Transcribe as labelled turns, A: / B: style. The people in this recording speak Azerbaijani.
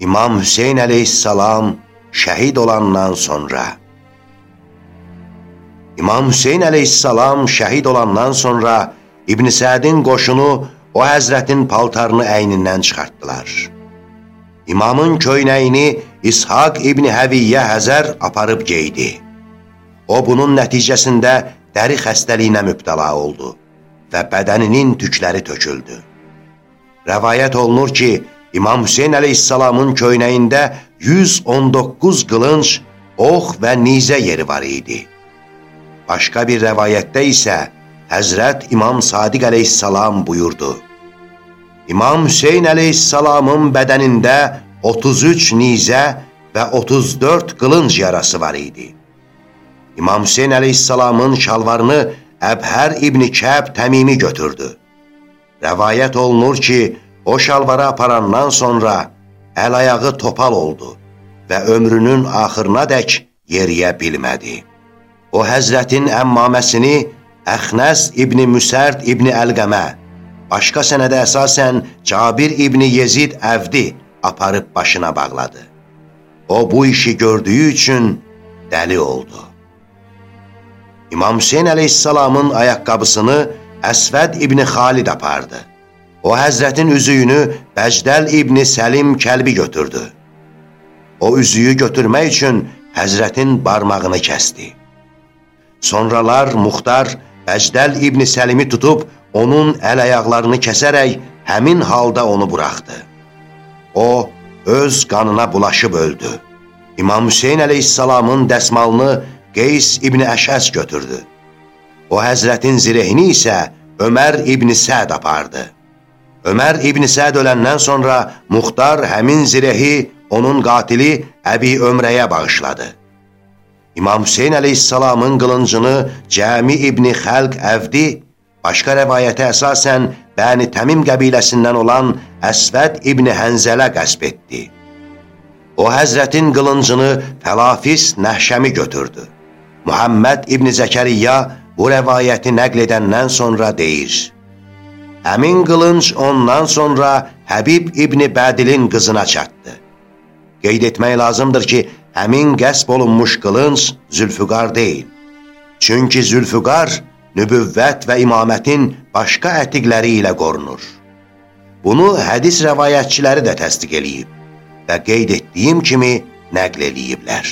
A: İmam Hüseyn əleyhissalam şəhid olandan sonra İmam Hüseyn əleyhissalam şəhid olandan sonra İbn Sədin qoşunu o həzrətin paltarını əynindən çıxartdılar. İmamın köynəyini İshaq İbni Həviyyə Həzər aparıb geydi. O, bunun nəticəsində dəri xəstəliyinə mübtəla oldu və bədəninin tükləri töküldü. Rəvayət olunur ki, İmam Hüseyin əleyhissalamın köynəyində 119 qılınc, ox və nizə yeri var idi. Başqa bir rəvayətdə isə Həzrət İmam Sadiq əleyhissalam buyurdu. İmam Hüseyin əleyhissalamın bədənində 33 nizə və 34 qılınc yarası var idi. İmam Hüseyin əleyhissalamın şalvarını Əbhər İbni Kəb təmimi götürdü. Rəvayət olunur ki, o şalvarı aparandan sonra əl-ayağı topal oldu və ömrünün axırına dək yeriyə bilmədi. O, Həzrətin əmmaməsini Əxnəs İbni Müsərd İbni Əlqəmə, başqa sənədə əsasən Cabir İbni Yezid Əvdi aparıb başına bağladı. O, bu işi gördüyü üçün dəli oldu. İmam Hüseyin əleyhissalamın ayaqqabısını Əsvəd İbni Xalid apardı. O, Həzrətin üzüyünü Bəcdəl İbni Səlim kəlbi götürdü. O, üzüyü götürmək üçün Həzrətin barmağını kəsti. Sonralar Muxtar Bəcdəl İbni Səlimi tutub, onun əl-əyaqlarını kəsərək həmin halda onu buraxdı. O, öz qanına bulaşıb öldü. İmam Hüseyin əleyhissalamın dəsmalını Qeys İbni Əşəs götürdü. O həzrətin zirehini isə Ömər İbni Səd apardı. Ömər İbni Səd öləndən sonra Muxtar həmin zirehi onun qatili Əbi Ömrəyə bağışladı. İmam Hüseyin əleyhissalamın qılıncını Cəmi İbni Xəlq Əvdi, başqa rəvayətə əsasən Bəni Təmim qəbiləsindən olan Əsvəd İbni Hənzələ qəsb etdi. O, həzrətin qılıncını Fəlafis Nəhşəmi götürdü. Muhammed İbni Zəkəriyya bu rəvayəti nəql edəndən sonra deyir, Həmin qılınc ondan sonra Həbib İbni Bədilin qızına çatdı. Qeyd etmək lazımdır ki, həmin qəsb olunmuş qılınc Zülfüqar deyil. Çünki Zülfüqar nübüvvət və imamətin başqa ətiqləri ilə qorunur. Bunu hədis rəvayətçiləri də təsdiq eləyib və qeyd etdiyim kimi nəql eləyiblər.